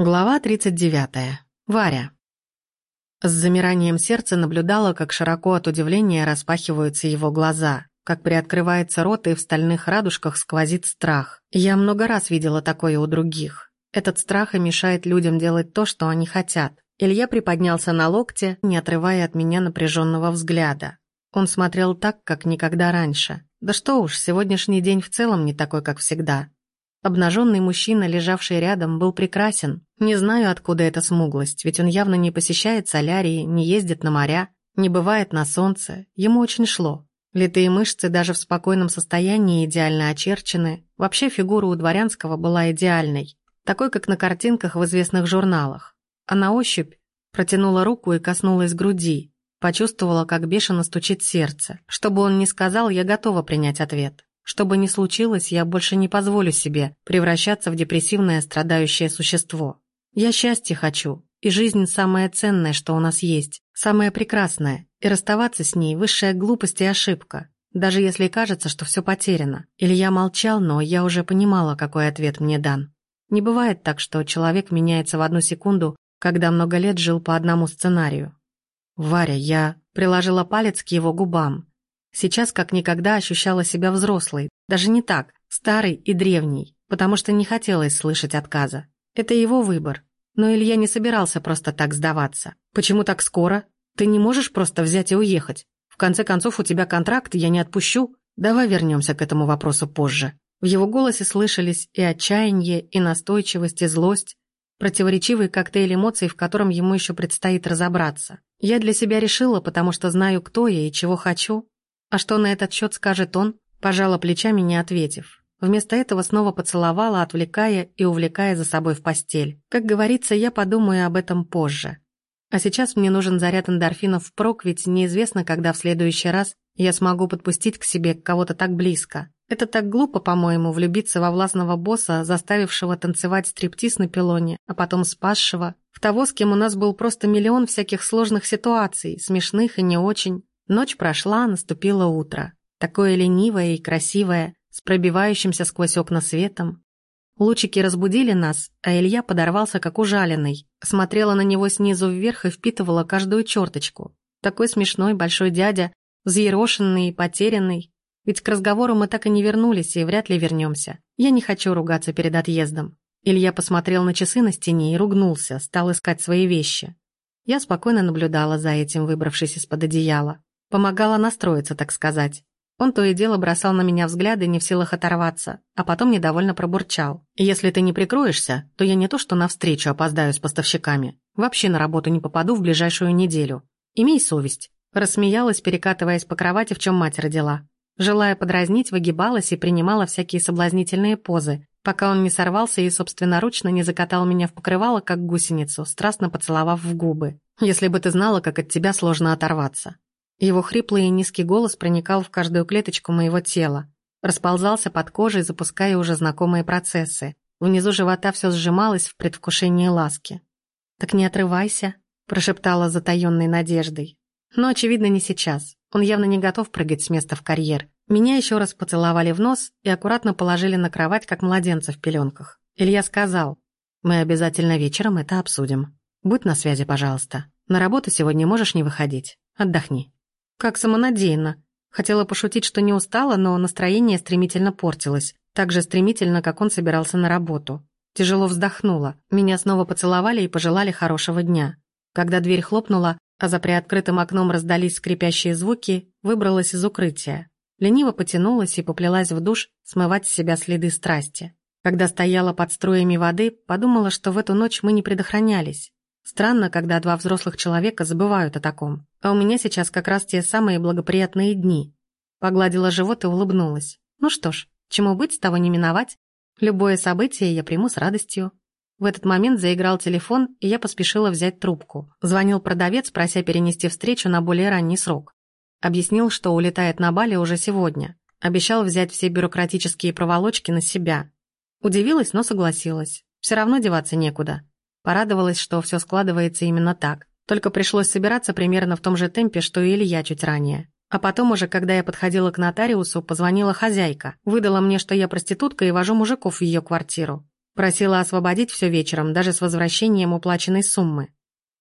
Глава 39. Варя. С замиранием сердца наблюдала, как широко от удивления распахиваются его глаза, как приоткрывается рот и в стальных радужках сквозит страх. Я много раз видела такое у других. Этот страх и мешает людям делать то, что они хотят. Илья приподнялся на локте, не отрывая от меня напряженного взгляда. Он смотрел так, как никогда раньше. Да что уж, сегодняшний день в целом не такой, как всегда. Обнаженный мужчина, лежавший рядом, был прекрасен. Не знаю, откуда эта смуглость, ведь он явно не посещает солярии, не ездит на моря, не бывает на солнце. Ему очень шло. Литые мышцы даже в спокойном состоянии идеально очерчены. Вообще фигура у дворянского была идеальной. Такой, как на картинках в известных журналах. А на ощупь протянула руку и коснулась груди. Почувствовала, как бешено стучит сердце. Что бы он ни сказал, я готова принять ответ. Что бы ни случилось, я больше не позволю себе превращаться в депрессивное страдающее существо. Я счастье хочу, и жизнь самое ценное, что у нас есть, самое прекрасное, и расставаться с ней – высшая глупость и ошибка, даже если кажется, что все потеряно. Или я молчал, но я уже понимала, какой ответ мне дан. Не бывает так, что человек меняется в одну секунду, когда много лет жил по одному сценарию. «Варя, я...» приложила палец к его губам, Сейчас как никогда ощущала себя взрослой, даже не так, старой и древней, потому что не хотелось слышать отказа. Это его выбор. Но Илья не собирался просто так сдаваться. «Почему так скоро? Ты не можешь просто взять и уехать? В конце концов, у тебя контракт, я не отпущу. Давай вернемся к этому вопросу позже». В его голосе слышались и отчаяние, и настойчивость, и злость, противоречивый коктейль эмоций, в котором ему еще предстоит разобраться. Я для себя решила, потому что знаю, кто я и чего хочу, а что на этот счет скажет он? Пожала плечами, не ответив. Вместо этого снова поцеловала, отвлекая и увлекая за собой в постель. Как говорится, я подумаю об этом позже. А сейчас мне нужен заряд эндорфинов впрок, ведь неизвестно, когда в следующий раз я смогу подпустить к себе кого-то так близко. Это так глупо, по-моему, влюбиться во властного босса, заставившего танцевать стриптиз на пилоне, а потом спасшего. В того, с кем у нас был просто миллион всяких сложных ситуаций, смешных и не очень. Ночь прошла, наступило утро. Такое ленивое и красивое, с пробивающимся сквозь окна светом. Лучики разбудили нас, а Илья подорвался как ужаленный. Смотрела на него снизу вверх и впитывала каждую черточку. Такой смешной большой дядя, взъерошенный и потерянный. Ведь к разговору мы так и не вернулись и вряд ли вернемся. Я не хочу ругаться перед отъездом. Илья посмотрел на часы на стене и ругнулся, стал искать свои вещи. Я спокойно наблюдала за этим, выбравшись из-под одеяла. Помогала настроиться, так сказать. Он то и дело бросал на меня взгляды, не в силах оторваться, а потом недовольно пробурчал. «Если ты не прикроешься, то я не то что навстречу опоздаю с поставщиками. Вообще на работу не попаду в ближайшую неделю. Имей совесть». Рассмеялась, перекатываясь по кровати, в чем мать родила. Желая подразнить, выгибалась и принимала всякие соблазнительные позы, пока он не сорвался и собственноручно не закатал меня в покрывало, как гусеницу, страстно поцеловав в губы. «Если бы ты знала, как от тебя сложно оторваться». Его хриплый и низкий голос проникал в каждую клеточку моего тела, расползался под кожей, запуская уже знакомые процессы. Внизу живота все сжималось в предвкушении ласки. «Так не отрывайся», – прошептала затаённой надеждой. Но, очевидно, не сейчас. Он явно не готов прыгать с места в карьер. Меня еще раз поцеловали в нос и аккуратно положили на кровать, как младенца в пеленках. Илья сказал, «Мы обязательно вечером это обсудим. Будь на связи, пожалуйста. На работу сегодня можешь не выходить. Отдохни». Как самонадеянно. Хотела пошутить, что не устала, но настроение стремительно портилось. Так же стремительно, как он собирался на работу. Тяжело вздохнула. Меня снова поцеловали и пожелали хорошего дня. Когда дверь хлопнула, а за приоткрытым окном раздались скрипящие звуки, выбралась из укрытия. Лениво потянулась и поплелась в душ смывать с себя следы страсти. Когда стояла под струями воды, подумала, что в эту ночь мы не предохранялись. Странно, когда два взрослых человека забывают о таком. А у меня сейчас как раз те самые благоприятные дни. Погладила живот и улыбнулась. Ну что ж, чему быть, того не миновать. Любое событие я приму с радостью. В этот момент заиграл телефон, и я поспешила взять трубку. Звонил продавец, прося перенести встречу на более ранний срок. Объяснил, что улетает на Бали уже сегодня. Обещал взять все бюрократические проволочки на себя. Удивилась, но согласилась. Все равно деваться некуда. Порадовалась, что все складывается именно так. Только пришлось собираться примерно в том же темпе, что и Илья чуть ранее. А потом уже, когда я подходила к нотариусу, позвонила хозяйка. Выдала мне, что я проститутка и вожу мужиков в ее квартиру. Просила освободить все вечером, даже с возвращением уплаченной суммы.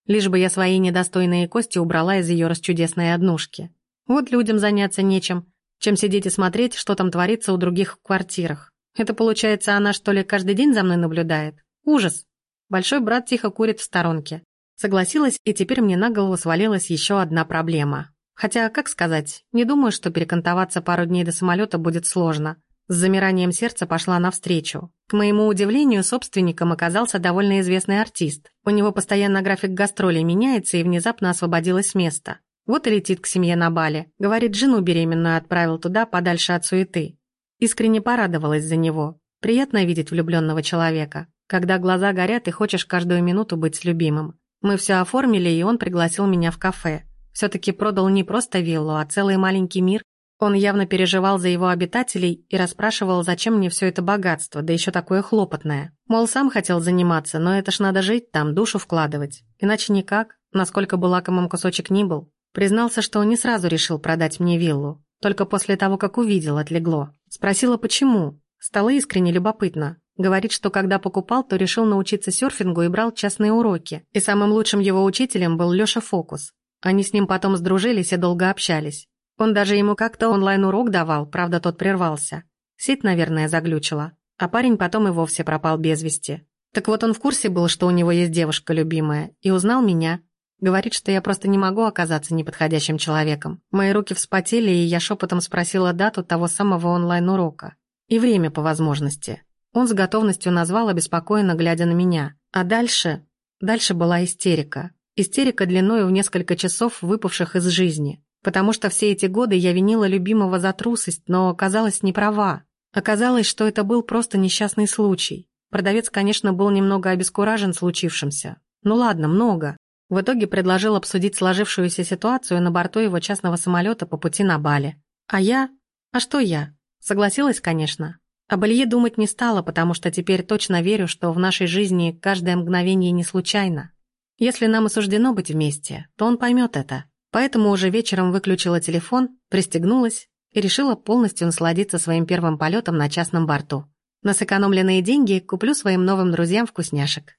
Лишь бы я свои недостойные кости убрала из ее расчудесной однушки. Вот людям заняться нечем, чем сидеть и смотреть, что там творится у других в квартирах. Это получается, она что ли каждый день за мной наблюдает? Ужас! Большой брат тихо курит в сторонке. Согласилась, и теперь мне на голову свалилась еще одна проблема. Хотя, как сказать, не думаю, что перекантоваться пару дней до самолета будет сложно. С замиранием сердца пошла навстречу. К моему удивлению, собственником оказался довольно известный артист. У него постоянно график гастролей меняется, и внезапно освободилось место. Вот и летит к семье на Бали. Говорит, жену беременную отправил туда, подальше от суеты. Искренне порадовалась за него. Приятно видеть влюбленного человека. Когда глаза горят и хочешь каждую минуту быть с любимым. Мы все оформили, и он пригласил меня в кафе. Все-таки продал не просто виллу, а целый маленький мир, он явно переживал за его обитателей и расспрашивал, зачем мне все это богатство, да еще такое хлопотное. Мол, сам хотел заниматься, но это ж надо жить там, душу вкладывать. Иначе никак, насколько бы лакомым кусочек ни был. Признался, что не сразу решил продать мне виллу. Только после того, как увидел, отлегло. Спросила, почему. Стало искренне любопытно. Говорит, что когда покупал, то решил научиться серфингу и брал частные уроки. И самым лучшим его учителем был Лёша Фокус. Они с ним потом сдружились и долго общались. Он даже ему как-то онлайн-урок давал, правда, тот прервался. Сеть, наверное, заглючила. А парень потом и вовсе пропал без вести. Так вот он в курсе был, что у него есть девушка любимая, и узнал меня. Говорит, что я просто не могу оказаться неподходящим человеком. Мои руки вспотели, и я шепотом спросила дату того самого онлайн-урока. И время по возможности. Он с готовностью назвал, обеспокоенно глядя на меня. А дальше... Дальше была истерика. Истерика длиною в несколько часов, выпавших из жизни. Потому что все эти годы я винила любимого за трусость, но оказалась не права. Оказалось, что это был просто несчастный случай. Продавец, конечно, был немного обескуражен случившимся. Ну ладно, много. В итоге предложил обсудить сложившуюся ситуацию на борту его частного самолета по пути на Бали. А я? А что я? Согласилась, конечно. Об Илье думать не стала, потому что теперь точно верю, что в нашей жизни каждое мгновение не случайно. Если нам и суждено быть вместе, то он поймет это. Поэтому уже вечером выключила телефон, пристегнулась и решила полностью насладиться своим первым полетом на частном борту. На сэкономленные деньги куплю своим новым друзьям вкусняшек.